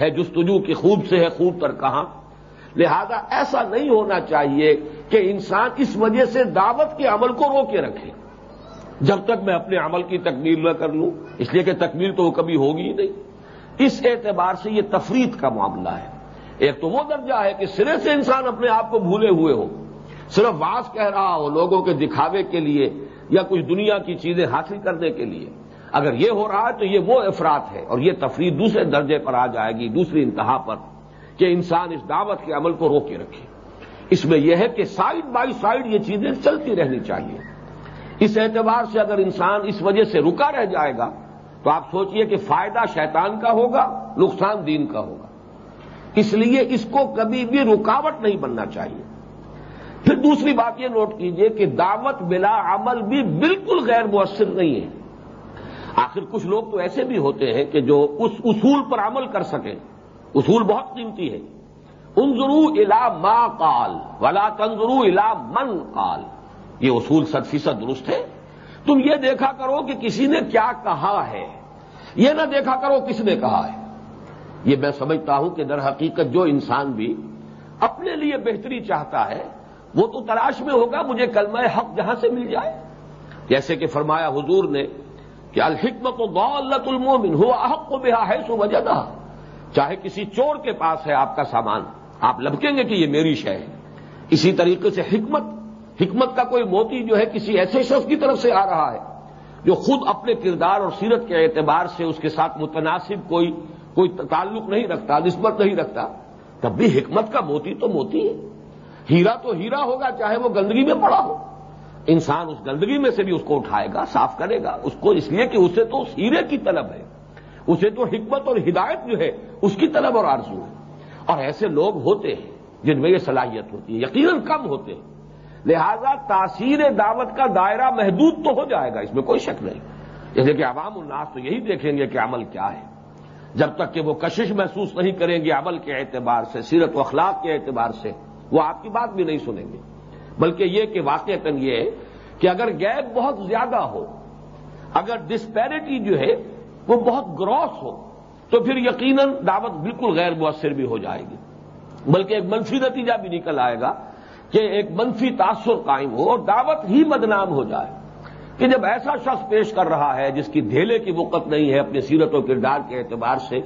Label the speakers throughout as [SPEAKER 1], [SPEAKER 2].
[SPEAKER 1] ہے جستجو کی خوب سے ہے، خوب تر کہاں۔ لہذا ایسا نہیں ہونا چاہیے کہ انسان اس وجہ سے دعوت کے عمل کو رو کے رکھے۔ جب تک میں اپنے عمل کی تکمیل نہ کر لوں، اس لیے کہ تکمیل تو وہ کبھی ہوگی ہی نہیں۔ اس اعتبار سے یہ تفریح کا معاملہ ہے۔ ایک تو وہ درجہ ہے کہ سرے سے انسان اپنے آپ کو بھولے ہوئے ہو۔ صرف واس کہہ رہا ہو لوگوں کے دکھاوے کے لیے یا کچھ دنیا کی چیزیں حاصل کرنے کے لیے۔ اگر یہ ہو رہا ہے تو یہ وہ افراد ہے اور یہ تفریح دوسرے درجے پر آ جائے گی، دوسری انتہا پر، کہ انسان اس دعوت کے عمل کو روکے رکھے۔ اس میں یہ ہے کہ سائڈ بائی سائڈ یہ چیزیں چلتی رہنی چاہیے۔ اس اعتبار سے اگر انسان اس وجہ سے رکا رہ جائے گا، تو آپ سوچئے کہ فائدہ شیطان کا ہوگا، نقصان دین کا ہوگا۔ اس لیے اس کو کبھی بھی رکاوٹ نہیں بننا چاہیے۔ پھر دوسری بات یہ نوٹ کیجیے کہ دعوت بلا عمل بھی بالکل غیر مؤثر نہیں ہے۔ آخر کچھ لوگ تو ایسے بھی ہوتے ہیں کہ جو اس اصول پر عمل کر سکیں۔ اصول بہت قیمتی ہے انظرو الا ما قال، ولا تنظرو الا من قال۔ یہ اصول سد فیصد درست ہے تم یہ دیکھا کرو کہ کسی نے کیا کہا ہے۔ یہ نہ دیکھا کرو کس نے کہا ہے۔ یہ میں سمجھتا ہوں کہ در حقیقت جو انسان بھی اپنے لیے بہتری چاہتا ہے، وہ تو تلاش میں ہوگا، مجھے کلمہ حق جہاں سے مل جائے۔ جیسے کہ فرمایا حضور نے کہ الحکمت و المومن، ہوا حق کو بہا ہے سو وجہ چاہے کسی چور کے پاس ہے آپ کا سامان، آپ لبکیں گے کہ یہ میری شے ہے۔ اسی طریقے سے حکمت حکمت کا کوئی موتی جو ہے کسی ایسے شخص کی طرف سے آ رہا ہے، جو خود اپنے کردار اور سیرت کے اعتبار سے اس کے ساتھ متناسب کوئی کوئی تعلق نہیں رکھتا، نسبت نہیں رکھتا، تب بھی حکمت کا موتی تو موتی ہے۔ ہیرا تو ہیرا ہوگا، چاہے وہ گندگی میں پڑا ہو۔ انسان اس گندگی میں سے بھی اس کو اٹھائے گا، صاف کرے گا۔ اس کو اس لیے کہ اسے تو ہیرے کی طلب ہے۔ اسے تو حکمت اور ہدایت جو ہے، اس کی طلب اور آرزو ہے۔ اور ایسے لوگ ہوتے ہیں جن میں یہ صلاحیت ہوتی ہے، یقیناً کم ہوتے ہیں۔ لہذا تاثیر دعوت کا دائرہ محدود تو ہو جائے گا، اس میں کوئی شک نہیں۔ جیسے کہ عوام الناس تو یہی دیکھیں گے کہ عمل کیا ہے۔ جب تک کہ وہ کشش محسوس نہیں کریں گے عمل کے اعتبار سے، سیرت و اخلاق کے اعتبار سے، وہ آپ کی بات بھی نہیں سنیں گے۔ بلکہ یہ کہ واقع یہ ہے کہ اگر گیپ بہت زیادہ ہو، اگر ڈسپیرٹی جو ہے وہ بہت گروس ہو، تو پھر یقیناً دعوت بالکل غیر مؤثر بھی ہو جائے گی۔ بلکہ ایک منفی نتیجہ بھی نکل آئے گا کہ ایک منفی تاثر قائم ہو اور دعوت ہی بدنام ہو جائے۔ کہ جب ایسا شخص پیش کر رہا ہے جس کی دھیلے کی وقت نہیں ہے اپنے سیرت و کردار کے اعتبار سے،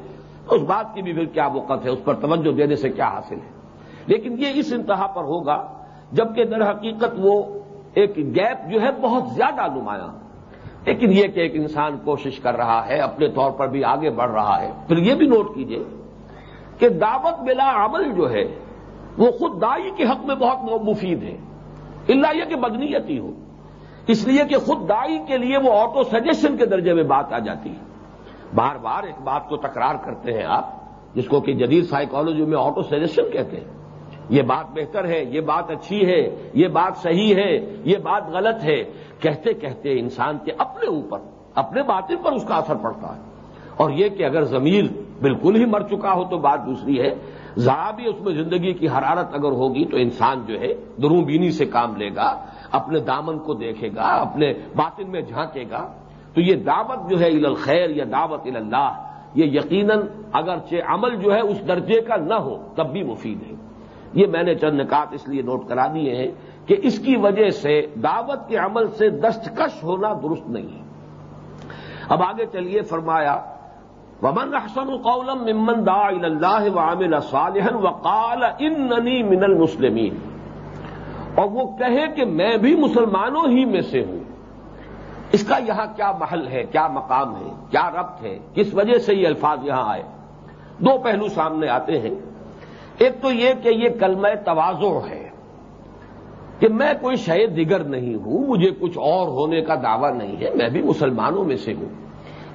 [SPEAKER 1] تو اس بات کی بھی پھر کیا وقت ہے؟ اس پر توجہ دینے سے کیا حاصل ہے؟ لیکن یہ اس انتہا پر ہوگا جبکہ در حقیقت وہ ایک گیپ جو ہے بہت زیادہ نمایاں۔ لیکن یہ کہ ایک انسان کوشش کر رہا ہے، اپنے طور پر بھی آگے بڑھ رہا ہے۔ پھر یہ بھی نوٹ کیجیے کہ دعوت بلا عمل جو ہے، وہ خود دائی کے حق میں بہت مفید ہے۔ اللہ یہ کہ بدنیتی ہو۔ اس لیے کہ خود دائی کے لیے وہ آٹو سجیشن کے درجے میں بات آ جاتی ہے۔ بار بار ایک بات کو تکرار کرتے ہیں آپ، جس کو کہ جدید سائیکالوجی میں آٹو سجیشن کہتے ہیں۔ یہ بات بہتر ہے، یہ بات اچھی ہے، یہ بات صحیح ہے، یہ بات غلط ہے۔ کہتے کہتے انسان کے اپنے اوپر، اپنے باطن پر اس کا اثر پڑتا ہے۔ اور یہ کہ اگر ضمیر بالکل ہی مر چکا ہو تو بات دوسری ہے۔ ذرا بھی اس میں زندگی کی حرارت اگر ہوگی تو انسان جو ہے دروں بینی سے کام لے گا، اپنے دامن کو دیکھے گا، اپنے باطن میں جھانکے گا۔ تو یہ دعوت جو ہے الخیر یا دعوت اللہ، یہ یقیناً اگرچہ عمل جو ہے اس درجے کا نہ ہو، تب بھی مفید ہے۔ یہ میں نے چند نکات اس لیے نوٹ کرا دیے ہیں کہ اس کی وجہ سے دعوت کے عمل سے دستکش ہونا درست نہیں ہے۔ اب آگے چلیے، فرمایا، ومن احسن قولم ممن دا اللہ وعمل صالحا وقال اننی من المسلمین اور وہ کہے کہ میں بھی مسلمانوں ہی میں سے ہوں۔ اس کا یہاں کیا محل ہے، کیا مقام ہے، کیا ربط ہے؟ کس وجہ سے یہ الفاظ یہاں آئے؟ دو پہلو سامنے آتے ہیں۔ ایک تو یہ کہ یہ کلمہ توازو ہے کہ میں کوئی شے دیگر نہیں ہوں، مجھے کچھ اور ہونے کا دعویٰ نہیں ہے، میں بھی مسلمانوں میں سے ہوں۔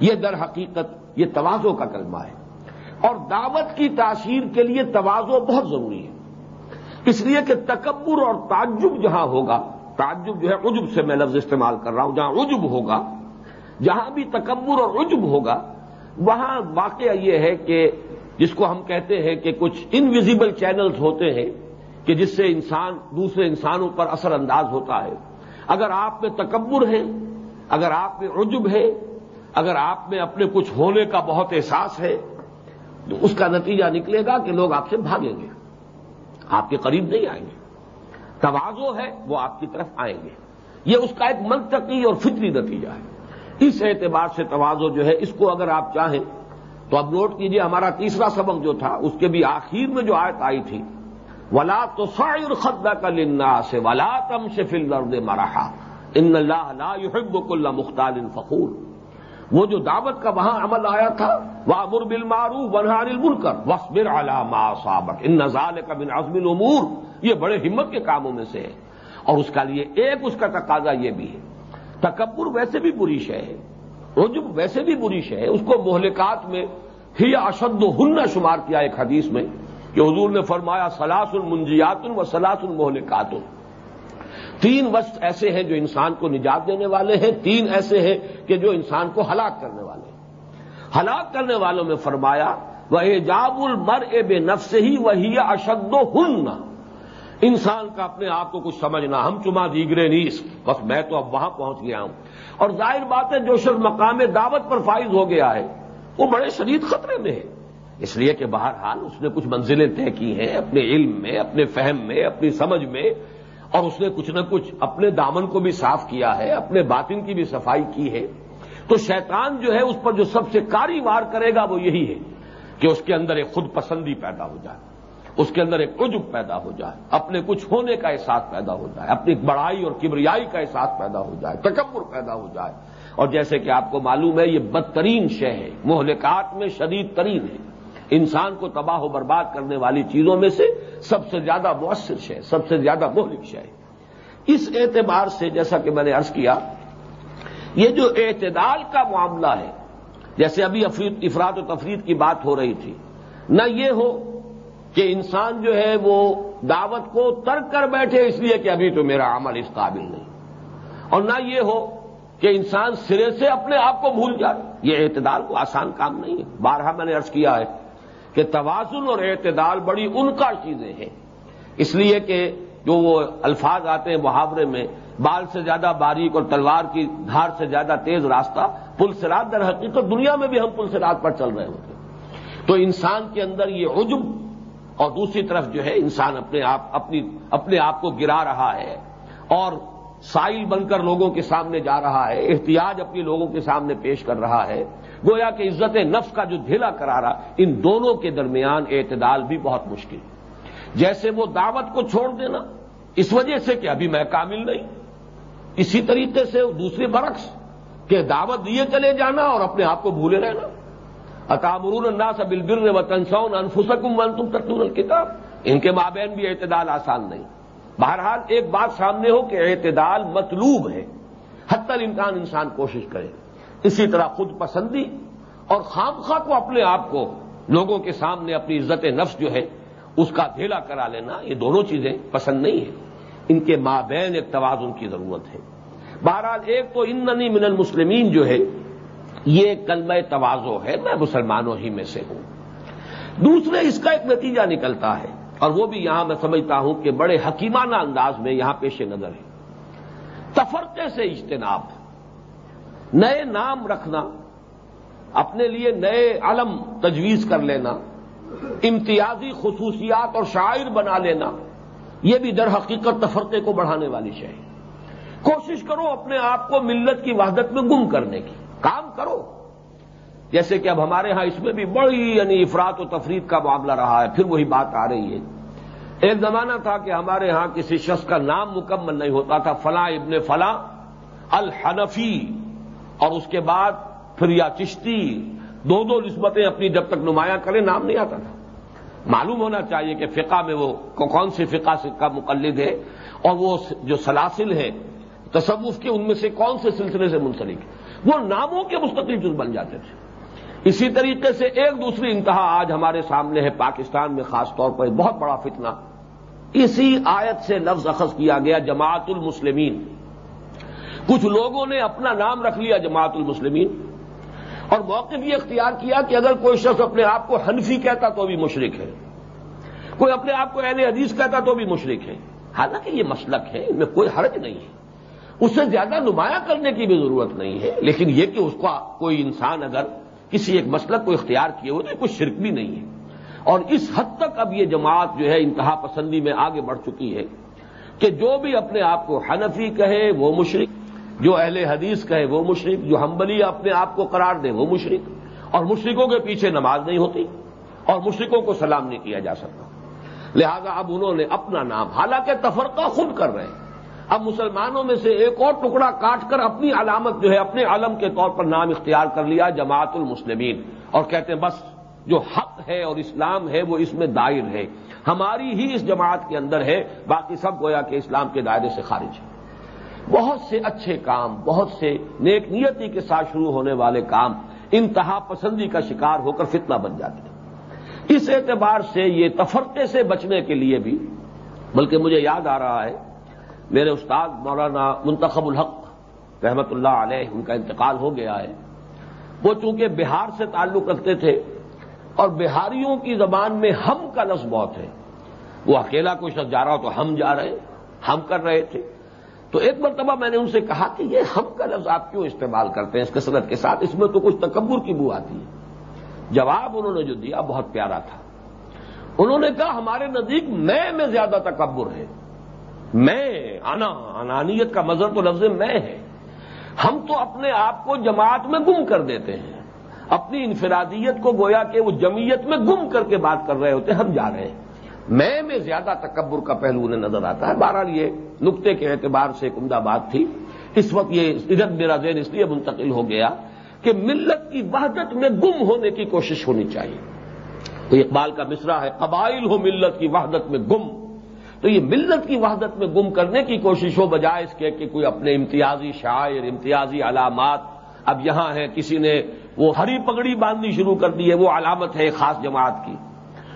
[SPEAKER 1] یہ در حقیقت یہ توازو کا کلمہ ہے۔ اور دعوت کی تاثیر کے لیے توازو بہت ضروری ہے۔ اس لیے کہ تکبر اور تعجب جہاں ہوگا، تعجب جو ہے عجب سے میں لفظ استعمال کر رہا ہوں، جہاں عجب ہوگا، جہاں بھی تکبر اور عجب ہوگا، وہاں واقعہ یہ ہے کہ جس کو ہم کہتے ہیں کہ کچھ انویزیبل چینلز ہوتے ہیں کہ جس سے انسان دوسرے انسانوں پر اثر انداز ہوتا ہے۔ اگر آپ میں تکبر ہے اگر آپ میں عجب ہے اگر آپ میں اپنے کچھ ہونے کا بہت احساس ہے، تو اس کا نتیجہ نکلے گا کہ لوگ آپ سے بھاگیں گے۔ آپ کے قریب نہیں آئیں گے۔ توازو ہے، وہ آپ کی طرف آئیں گے۔ یہ اس کا ایک منطقی اور فطری نتیجہ ہے۔ اس اعتبار سے توازو جو ہے، اس کو اگر آپ چاہیں تو اب نوٹ کیجیے ہمارا تیسرا سبق جو تھا، اس کے بھی آخر میں جو آیت آئی تھی، ولا تو سائر خدا کا لنا سے ولا تم سے فل درد مرحا ان اللہ يحب كل مختال فخور۔ وہ جو دعوت کا وہاں عمل آیا تھا وہ امر بل مارو ونہار المنکر۔ وسبر علامہ سابق ان نظال کا بن عزم العمور یہ بڑے ہمت کے کاموں میں سے ہے۔ اور اس کا لیے ایک اس کا تقاضا یہ بھی ہے۔ تکبر ویسے بھی بری شے ہے۔ رجب ویسے بھی بری شے ہے، اس کو مہلکات میں ہی اشد ہن شمار کیا ایک حدیث میں، کہ حضور نے فرمایا، سلاس المنجیات و سلاس المہلکات۔ تین وسط ایسے ہیں جو انسان کو نجات دینے والے ہیں، تین ایسے ہیں کہ جو انسان کو ہلاک کرنے والے۔ ہیں ہلاک کرنے والوں میں فرمایا وہ جاب المر اے بے نفس ہی وہی اشد و ہن انسان کا اپنے آپ کو کچھ سمجھنا، ہم چما دیگرے نیس بس میں تو اب وہاں پہنچ گیا ہوں۔ اور ظاہر بات ہے، جو شخص مقام دعوت پر فائز ہو گیا ہے، وہ بڑے شدید خطرے میں ہے۔ اس لیے کہ بہرحال اس نے کچھ منزلیں طے کی ہیں اپنے علم میں، اپنے فہم میں، اپنی سمجھ میں، اور اس نے کچھ نہ کچھ اپنے دامن کو بھی صاف کیا ہے، اپنے باطن کی بھی صفائی کی ہے۔ تو شیطان جو ہے، اس پر جو سب سے کاری وار کرے گا وہ یہی ہے کہ اس کے اندر ایک خود پسندی پیدا ہو جائے۔ اس کے اندر ایک عجب پیدا ہو جائے، اپنے کچھ ہونے کا احساس پیدا ہو جائے، اپنی بڑائی اور کبریائی کا احساس پیدا ہو جائے، تکبر پیدا ہو جائے۔ اور جیسے کہ آپ کو معلوم ہے، یہ بدترین شے ہے، مہلکات میں شدید ترین ہے۔ انسان کو تباہ و برباد کرنے والی چیزوں میں سے سب سے زیادہ مؤثر شے، سب سے زیادہ مہلک شے اس اعتبار سے جیسا کہ میں نے ارض کیا، یہ جو اعتدال کا معاملہ ہے، جیسے ابھی افراد و تفرید کی بات ہو رہی تھی، نہ یہ ہو کہ انسان جو ہے وہ دعوت کو ترک کر بیٹھے اس لیے کہ ابھی تو میرا عمل اس قابل نہیں۔ اور نہ یہ ہو کہ انسان سرے سے اپنے آپ کو بھول جائے۔ یہ اعتدال کو آسان کام نہیں ہے۔ بارہا میں نے ارض کیا ہے کہ توازن اور اعتدال بڑی ان کا چیزیں ہیں۔ اس لیے کہ جو وہ الفاظ آتے ہیں محاورے میں، بال سے زیادہ باریک اور تلوار کی دھار سے زیادہ تیز راستہ، پل سرات در حقیقت دنیا میں بھی ہم پل سرات پر چل رہے ہوتے تو انسان کے اندر یہ عجب اور دوسری طرف جو ہے انسان اپنے آپ اپنی اپنے آپ کو گرا رہا ہے اور سائل بن کر لوگوں کے سامنے جا رہا ہے، احتیاج اپنی لوگوں کے سامنے پیش کر رہا ہے۔ گویا کہ عزت نفس کا جو دھیلا کرارا ان دونوں کے درمیان اعتدال بھی بہت مشکل۔ جیسے وہ دعوت کو چھوڑ دینا، اس وجہ سے کہ ابھی میں کامل نہیں۔ اسی طریقے سے دوسرے برعکس، کہ دعوت دیے چلے جانا اور اپنے آپ کو بھولے رہنا۔ اطامرون الناس بالبر و تنسون انفسکم وانتم تتلون الکتاب۔ ان کے مابین بھی اعتدال آسان نہیں۔ بہرحال ایک بات سامنے ہو کہ اعتدال مطلوب ہے۔ حتی الامکان انسان کوشش کرے۔ اسی طرح خود پسندی اور خام خواہ کو اپنے آپ کو لوگوں کے سامنے اپنی عزت نفس جو ہے، اس کا دھیلا کرا لینا، یہ دونوں چیزیں پسند نہیں ہیں۔ ان کے مابین ایک توازن کی ضرورت ہے۔ بہرحال ایک تو اننی من المسلمین جو ہے یہ کلمہ توازو ہے، میں مسلمانوں ہی میں سے ہوں۔ دوسرے اس کا ایک نتیجہ نکلتا ہے، اور وہ بھی یہاں میں سمجھتا ہوں کہ بڑے حکیمانہ انداز میں یہاں پیش نظر ہے۔ تفرقے سے اجتناب، نئے نام رکھنا، اپنے لیے نئے علم تجویز کر لینا، امتیازی خصوصیات اور شاعر بنا لینا، یہ بھی در حقیقت تفرقے کو بڑھانے والی شے ہے۔ کوشش کرو اپنے آپ کو ملت کی وحدت میں گم کرنے کی۔ کام کرو۔ جیسے کہ اب ہمارے ہاں اس میں بھی بڑی یعنی افراد و تفرید کا معاملہ رہا ہے، پھر وہی بات آ رہی ہے۔ ایک زمانہ تھا کہ ہمارے ہاں کسی شخص کا نام مکمل نہیں ہوتا تھا، فلاں ابن فلاں الحنفی، اور اس کے بعد پھر یا چشتی، دو دو نسبتیں اپنی جب تک نمایاں کریں نام نہیں آتا تھا۔ معلوم ہونا چاہیے کہ فقہ میں وہ کون سی فقہ کا مقلد ہے، اور وہ جو سلاسل ہے تصوف کے ان میں سے کون سے سلسلے سے منسلک ہے وہ ناموں کے مستقل جز بن جاتے تھے۔ اسی طریقے سے ایک دوسری انتہا آج ہمارے سامنے ہے پاکستان میں، خاص طور پر بہت بڑا فتنہ۔ اسی آیت سے لفظ اخذ کیا گیا، جماعت المسلمین۔ کچھ لوگوں نے اپنا نام رکھ لیا جماعت المسلمین۔ اور موقف یہ اختیار کیا کہ اگر کوئی شخص اپنے آپ کو حنفی کہتا تو بھی مشرق ہے۔ کوئی اپنے آپ کو اہل حدیث کہتا تو بھی مشرق ہے۔ حالانکہ یہ مسلک ہے، ان میں کوئی حرج نہیں ہے۔ اس سے زیادہ نمایاں کرنے کی بھی ضرورت نہیں ہے۔ لیکن یہ کہ اس کا کوئی انسان اگر کسی ایک مسلک کو اختیار کیے ہوئے تو کچھ شرک بھی نہیں ہے۔ اور اس حد تک اب یہ جماعت جو ہے انتہا پسندی میں آگے بڑھ چکی ہے کہ جو بھی اپنے آپ کو حنفی کہے وہ مشرق جو اہل حدیث کہے وہ مشرق جو ہمبلی اپنے آپ کو قرار دے وہ مشرق اور مشرقوں کے پیچھے نماز نہیں ہوتی اور مشرقوں کو سلام نہیں کیا جا سکتا۔ لہذا اب انہوں نے اپنا نام، حالانکہ تفرقہ خود کر رہے ہیں۔ اب مسلمانوں میں سے ایک اور ٹکڑا کاٹ کر اپنی علامت جو ہے، اپنے علم کے طور پر نام اختیار کر لیا، جماعت المسلمین۔ اور کہتے ہیں، بس جو حق ہے اور اسلام ہے، وہ اس میں دائر ہے۔ ہماری ہی اس جماعت کے اندر ہے، باقی سب گویا کہ اسلام کے دائرے سے خارج ہے بہت سے اچھے کام، بہت سے نیک نیتی کے ساتھ شروع ہونے والے کام انتہا پسندی کا شکار ہو کر فتنہ بن جاتے ہیں۔ اس اعتبار سے یہ تفرقے سے بچنے کے لیے بھی، بلکہ مجھے یاد آ رہا ہے میرے استاد مولانا منتخب الحق رحمت اللہ علیہ ان کا انتقال ہو گیا ہے۔ وہ چونکہ بہار سے تعلق رکھتے تھے اور بہاریوں کی زبان میں ہم کا لفظ بہت ہے۔ وہ اکیلا کوئی شخص جا رہا ہو تو ہم جا رہے ہم کر رہے تھے۔ تو ایک مرتبہ میں نے ان سے کہا کہ یہ ہم کا لفظ آپ کیوں استعمال کرتے ہیں اس کثرت کے ساتھ؟ اس میں تو کچھ تکبر کی بو آتی ہے۔ جواب انہوں نے جو دیا بہت پیارا تھا۔ انہوں نے کہا ہمارے نزدیک میں میں زیادہ تکبر ہے۔ میں آنا انانیت کا مظہر تو لفظ میں ہے۔ ہم تو اپنے آپ کو جماعت میں گم کر دیتے ہیں۔ اپنی انفرادیت کو گویا کہ وہ جمعیت میں گم کر کے بات کر رہے ہوتے، ہم جا رہے ہیں۔ میں میں زیادہ تکبر کا پہلو انہیں نظر آتا ہے۔ بہرحال یہ نقطے کے اعتبار سے ایک عمدہ بات تھی۔ اس وقت یہ ادھر میرا ذہن اس لیے منتقل ہو گیا کہ ملت کی وحدت میں گم ہونے کی کوشش ہونی چاہیے۔ تو اقبال کا مصرا ہے، قبائل ہو ملت کی وحدت میں گم۔ تو یہ ملت کی وحدت میں گم کرنے کی کوشش ہو بجائے اس کے کہ کوئی اپنے امتیازی شاعر، امتیازی علامات اب یہاں ہے کسی نے وہ ہری پگڑی باندھنی شروع کر دی ہے، وہ علامت ہے خاص جماعت کی۔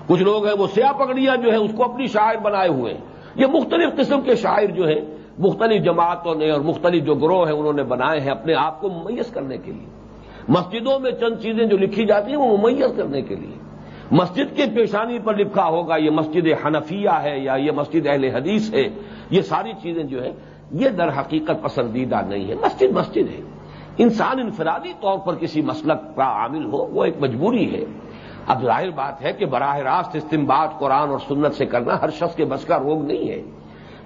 [SPEAKER 1] کچھ لوگ ہیں وہ سیاہ پگڑیاں جو ہے اس کو اپنی شاعر بنائے ہوئے ہیں۔ یہ مختلف قسم کے شاعر جو ہیں، مختلف جماعتوں نے اور مختلف جو گروہ ہیں انہوں نے بنائے ہیں اپنے آپ کو ممیز کرنے کے لیے۔ مسجدوں میں چند چیزیں جو لکھی جاتی ہیں وہ ممیز کرنے کے لیے۔ مسجد کی پیشانی پر لکھا ہوگا، یہ مسجد حنفیہ ہے یا یہ مسجد اہل حدیث ہے، یہ ساری چیزیں جو ہے یہ در حقیقت پسندیدہ نہیں ہے مسجد مسجد ہے۔ انسان انفرادی طور پر کسی مسلک کا عامل ہو، وہ ایک مجبوری ہے۔ اب ظاہر بات ہے کہ براہ راست استمباد قرآن اور سنت سے کرنا ہر شخص کے بس کا روگ نہیں ہے۔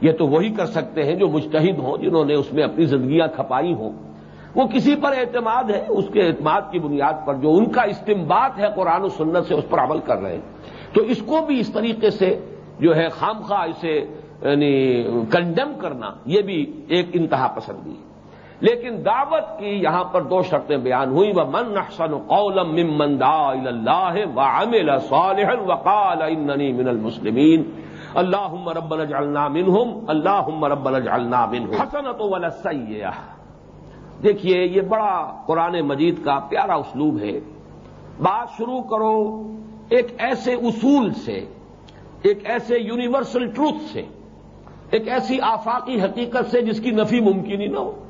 [SPEAKER 1] یہ تو وہی کر سکتے ہیں جو مجتہد ہوں، جنہوں نے اس میں اپنی زندگیاں کھپائی ہوں۔ وہ کسی پر اعتماد ہے، اس کے اعتماد کی بنیاد پر جو ان کا استمباد ہے قرآن و سنت سے، اس پر عمل کر رہے ہیں۔ تو اس کو بھی اس طریقے سے جو ہے خام خواہ اسے یعنی کنڈیم کرنا، یہ بھی ایک انتہا پسندی ہے۔ لیکن دعوت کی یہاں پر دو شرطیں بیان ہوئی وہ من احسن قولم ممن دا اللہ و امل صالح وقال اننی من المسلمین اللہ رب اجعلنا منہم اللہ رب اجعلنا منہم حسنت ولا سیئہ دیکھیے، یہ بڑا قرآن مجید کا پیارا اسلوب ہے۔ بات شروع کرو ایک ایسے اصول سے، ایک ایسے یونیورسل ٹروتھ سے، ایک ایسی آفاقی حقیقت سے جس کی نفی ممکن ہی نہ ہو۔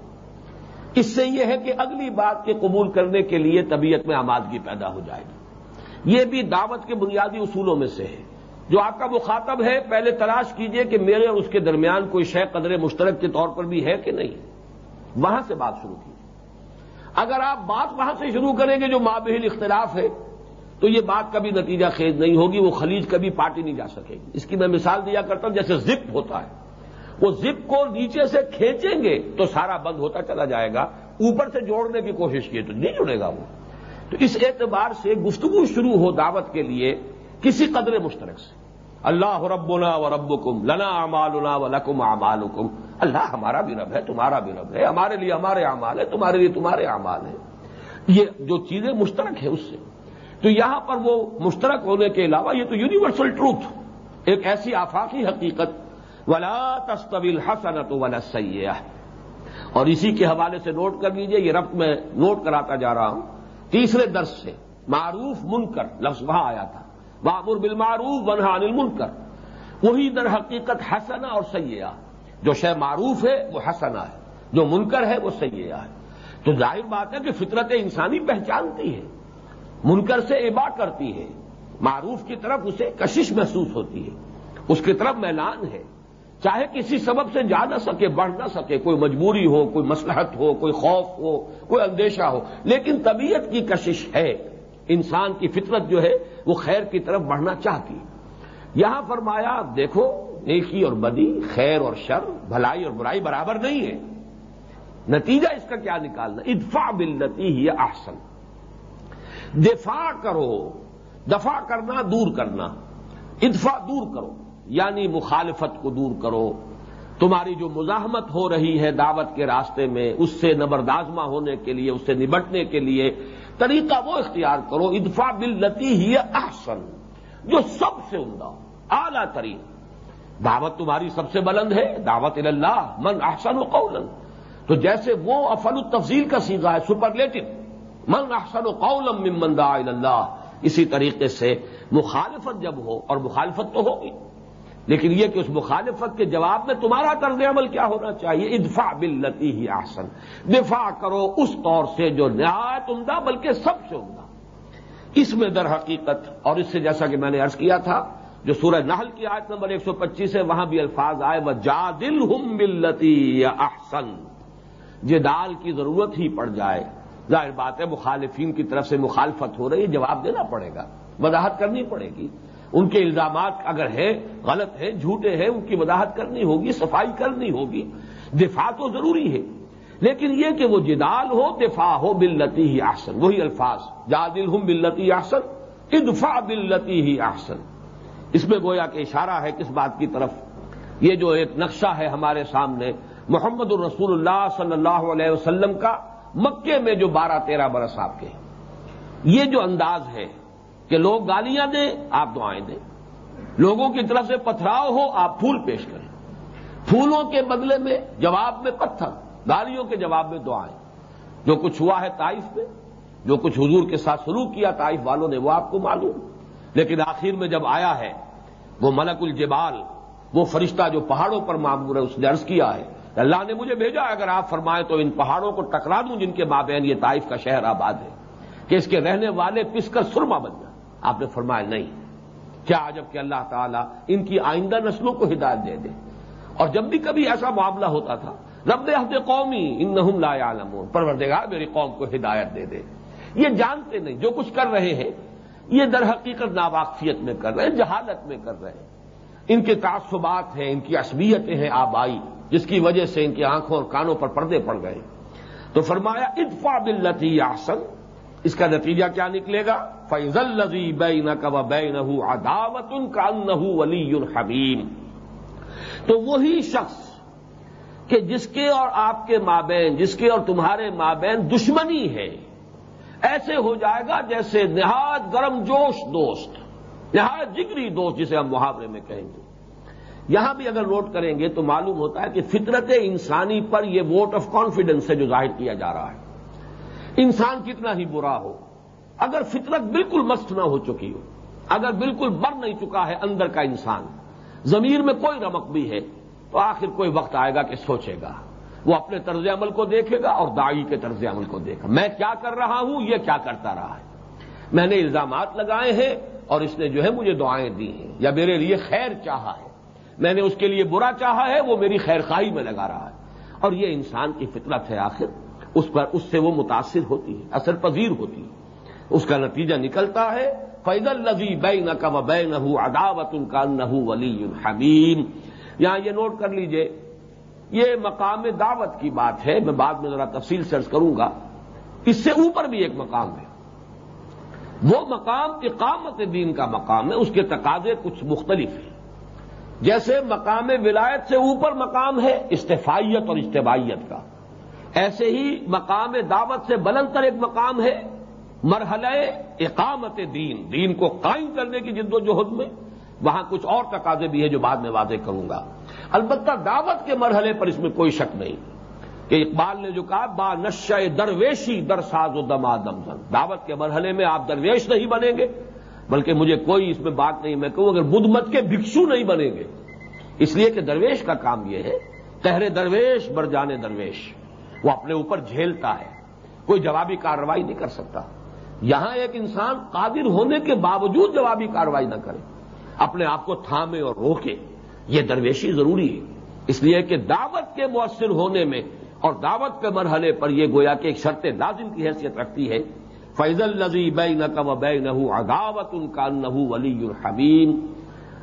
[SPEAKER 1] اس سے یہ ہے کہ اگلی بات کے قبول کرنے کے لیے طبیعت میں آمادگی پیدا ہو جائے گی۔ یہ بھی دعوت کے بنیادی اصولوں میں سے ہے۔ جو آپ کا مخاطب ہے، پہلے تلاش کیجیے کہ میرے اور اس کے درمیان کوئی شے قدر مشترک کے طور پر بھی ہے کہ نہیں۔ وہاں سے بات شروع کیجیے اگر آپ بات وہاں سے شروع کریں گے جو مابہل اختلاف ہے، تو یہ بات کبھی نتیجہ خیز نہیں ہوگی، وہ خلیج کبھی پارٹی نہیں جا سکے گی۔ اس کی میں مثال دیا کرتا ہوں، جیسے زپ ہوتا ہے۔ وہ زپ کو نیچے سے کھینچیں گے تو سارا بند ہوتا چلا جائے گا۔ اوپر سے جوڑنے کی کوشش کی تو نہیں جڑے گا وہ۔ تو اس اعتبار سے گفتگو شروع ہو دعوت کے لیے کسی قدر مشترک سے۔ اللہ ربنا و ربکم، لنا امالنا و لکم امال اللہ ہمارا بھی رب ہے، تمہارا بھی رب ہے، ہمارے لیے ہمارے اعمال ہے تمہارے لیے تمہارے اعمال ہیں۔ یہ جو چیزیں مشترک ہیں اس سے۔ تو یہاں پر وہ مشترک ہونے کے علاوہ یہ تو یونیورسل ٹروتھ ایک ایسی آفاقی حقیقت۔ ولا تستویل حسنت ولا سیاح اور اسی کے حوالے سے نوٹ کر لیجیے، یہ ربط میں نوٹ کراتا جا رہا ہوں۔ تیسرے درس سے، معروف منکر، لفظ وہاں آیا تھا۔ بابر بالمعروف ونہا انل منکر وہی در حقیقت حسنا اور سیاح جو شے معروف ہے، وہ حسنا ہے۔ جو منکر ہے، وہ سیاح ہے۔ تو ظاہر بات ہے کہ فطرت انسانی پہچانتی ہے۔ منکر سے عبا کرتی ہے۔ معروف کی طرف اسے کشش محسوس ہوتی ہے۔ اس کی طرف میلان ہے۔ چاہے کسی سبب سے جا نہ سکے، بڑھ نہ سکے، کوئی مجبوری ہو، کوئی مسلحت ہو، کوئی خوف ہو، کوئی اندیشہ ہو، لیکن طبیعت کی کشش ہے۔ انسان کی فطرت جو ہے وہ خیر کی طرف بڑھنا چاہتی یہاں فرمایا، دیکھو، نیکی اور بدی، خیر اور شر، بھلائی اور برائی برابر نہیں ہے۔ نتیجہ اس کا کیا نکالنا؟ ادفا بلتی ہی احسن۔ دفاع کرو، دفاع کرنا دور کرنا۔ ادفا دور کرو یعنی مخالفت کو دور کرو۔ تمہاری جو مزاحمت ہو رہی ہے دعوت کے راستے میں، اس سے نبردازمہ ہونے کے لیے، اس سے نبٹنے کے لیے طریقہ وہ اختیار کرو ادفا بلتی ہی احسن، جو سب سے عمدہ، اعلی ترین۔ دعوت تمہاری سب سے بلند ہے، دعوت اللہ، من احسن و قولن تو جیسے وہ افل التفضیل کا سیدھا ہے، سپرلیٹو۔ من احسن و قولم ممن دعا اللہ۔ اسی طریقے سے مخالفت جب ہو، اور مخالفت تو ہوگی۔ لیکن یہ کہ اس مخالفت کے جواب میں تمہارا طرز عمل کیا ہونا چاہیے؟ ادفاع بلتی ہی آسن دفاع کرو اس طور سے جو نہایت عمدہ بلکہ سب سے عمدہ۔ اس میں در حقیقت، اور اس سے جیسا کہ میں نے ارض کیا تھا، جو سورہ نحل کی آیت نمبر ایک سو پچیس ہے، وہاں بھی الفاظ آئے وہ جا دل ہم بلتی یا احسن جدال کی ضرورت ہی پڑ جائے۔ ظاہر بات ہے، مخالفین کی طرف سے مخالفت ہو رہی ہے، جواب دینا پڑے گا۔ وضاحت کرنی پڑے گی۔ ان کے الزامات اگر ہیں، غلط ہیں، جھوٹے ہیں، ان کی وضاحت کرنی ہوگی، صفائی کرنی ہوگی، دفاع تو ضروری ہے۔ لیکن یہ کہ وہ جدال ہو، دفاع ہو بلتی ہی آسن وہی الفاظ۔ جادل ہوں بلتی آسن ادفا بلتی ہی آسن اس میں گویا کہ اشارہ ہے کس بات کی طرف۔ یہ جو ایک نقشہ ہے ہمارے سامنے، محمد الرسول اللہ صلی اللہ علیہ وسلم کا مکے میں جو بارہ تیرہ برس آپ کے یہ جو انداز ہے کہ لوگ گالیاں دیں، آپ دعائیں دیں۔ لوگوں کی طرف سے پتھراؤ ہو، آپ پھول پیش کریں۔ پھولوں کے بدلے میں جواب میں پتھر، گالیوں کے جواب میں دعائیں۔ جو کچھ ہوا ہے تائف میں، جو کچھ حضور کے ساتھ سلوک کیا تائف والوں نے، وہ آپ کو معلوم۔ لیکن آخر میں جب آیا ہے، وہ ملک الجبال، وہ فرشتہ جو پہاڑوں پر معمور ہے، اس نے عرض کیا ہے، اللہ نے مجھے بھیجا اگر آپ فرمائیں تو ان پہاڑوں کو ٹکرا دوں جن کے مابین یہ طائف کا شہر آباد ہے، کہ اس کے رہنے والے پس کر سرما بن جائیں۔ آپ نے فرمایا نہیں۔ کیا جبکہ اللہ تعالیٰ ان کی آئندہ نسلوں کو ہدایت دے دے۔ اور جب بھی کبھی ایسا معاملہ ہوتا تھا، رب حد قومی ان نہ لا عالم پروردگار میری قوم کو ہدایت دے دے۔ یہ جانتے نہیں، جو کچھ کر رہے ہیں، یہ در حقیقت ناواقفیت میں کر رہے ہیں، جہالت میں کر رہے ہیں۔ ان کے تعصبات ہیں، ان کی عصبیتیں ہیں آبائی، جس کی وجہ سے ان کی آنکھوں اور کانوں پر پردے پڑ گئے۔ تو فرمایا اتفا بلتی آسن اس کا نتیجہ کیا نکلے گا؟ فیض الزی بے نہ کا بے نہ اداوت ان کا نہ ولی حبیم تو وہی شخص کہ جس کے اور آپ کے مابین، جس کے اور تمہارے مابین دشمنی ہے، ایسے ہو جائے گا جیسے نہایت گرم جوش دوست، نہایت جگری دوست جسے ہم محاورے میں کہیں گے۔ یہاں بھی اگر نوٹ کریں گے تو معلوم ہوتا ہے کہ فطرت انسانی پر یہ ووٹ آف کانفیڈنس ہے جو ظاہر کیا جا رہا ہے۔ انسان کتنا ہی برا ہو، اگر فطرت بالکل مست نہ ہو چکی ہو، اگر بالکل بر نہیں چکا ہے اندر کا انسان زمیر میں کوئی رمک بھی ہے، تو آخر کوئی وقت آئے گا کہ سوچے گا، وہ اپنے طرز عمل کو دیکھے گا اور دائی کے طرز عمل کو دیکھا۔ میں کیا کر رہا ہوں؟ یہ کیا کرتا رہا ہے۔ میں نے الزامات لگائے ہیں اور اس نے جو ہے مجھے دعائیں دی ہیں، یا میرے لیے خیر چاہا ہے۔ میں نے اس کے لیے برا چاہا ہے، وہ میری خیر خواہی میں لگا رہا ہے۔ اور یہ انسان کی فطرت ہے آخر۔ اس پر اس سے وہ متاثر ہوتی ہے، اثر پذیر ہوتی ہے۔ اس کا نتیجہ نکلتا ہے فیض الزی بے نہ کب بے نہ عداوت ان کا نہ ولی حمیم یہاں یہ نوٹ کر لیجیے، یہ مقام دعوت کی بات ہے، میں بعد میں ذرا تفصیل سرچ کروں گا۔ اس سے اوپر بھی ایک مقام ہے۔ وہ مقام اقامت دین کا مقام ہے، اس کے تقاضے کچھ مختلف ہیں۔ جیسے مقام ولایت سے اوپر مقام ہے، استفائیت اور اجتباعیت کا۔ ایسے ہی مقام دعوت سے بلند تر ایک مقام ہے، مرحلہ اقامت دین دین کو قائم کرنے کی جد و جہد میں۔ وہاں کچھ اور تقاضے بھی ہیں جو بعد میں واضح کروں گا۔ البتہ دعوت کے مرحلے پر اس میں کوئی شک نہیں۔ کہ اقبال نے جو کہا با نش درویشی در ساز و دما دم دعوت کے مرحلے میں آپ درویش نہیں بنیں گے، بلکہ مجھے کوئی اس میں بات نہیں، میں کہوں اگر بدھ مت کے بھکشو نہیں بنیں گے۔ اس لیے کہ درویش کا کام یہ ہے تہرے درویش بر جانے درویش۔ وہ اپنے اوپر جھیلتا ہے، کوئی جوابی کارروائی نہیں کر سکتا۔ یہاں ایک انسان قادر ہونے کے باوجود جوابی کارروائی نہ کرے۔ اپنے آپ کو تھامے اور روکے، یہ درویشی ضروری ہے۔ اس لیے کہ دعوت کے مؤثر ہونے میں اور دعوت کے مرحلے پر یہ گویا کہ ایک شرط لازم کی حیثیت رکھتی ہے۔ فیض الزی بے نقب بے نہ عداوت ان کا نہ ولی الحمیم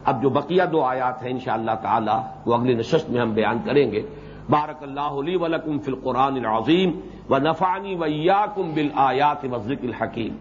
[SPEAKER 1] اب جو بقیہ دو آیات ہیں، انشاءاللہ تعالی، وہ اگلی نشست میں ہم بیان کریں گے۔ بارک اللہ علی ولکم فی القرآن العظیم و نفانی ویا کم بل آیات وزق الحکیم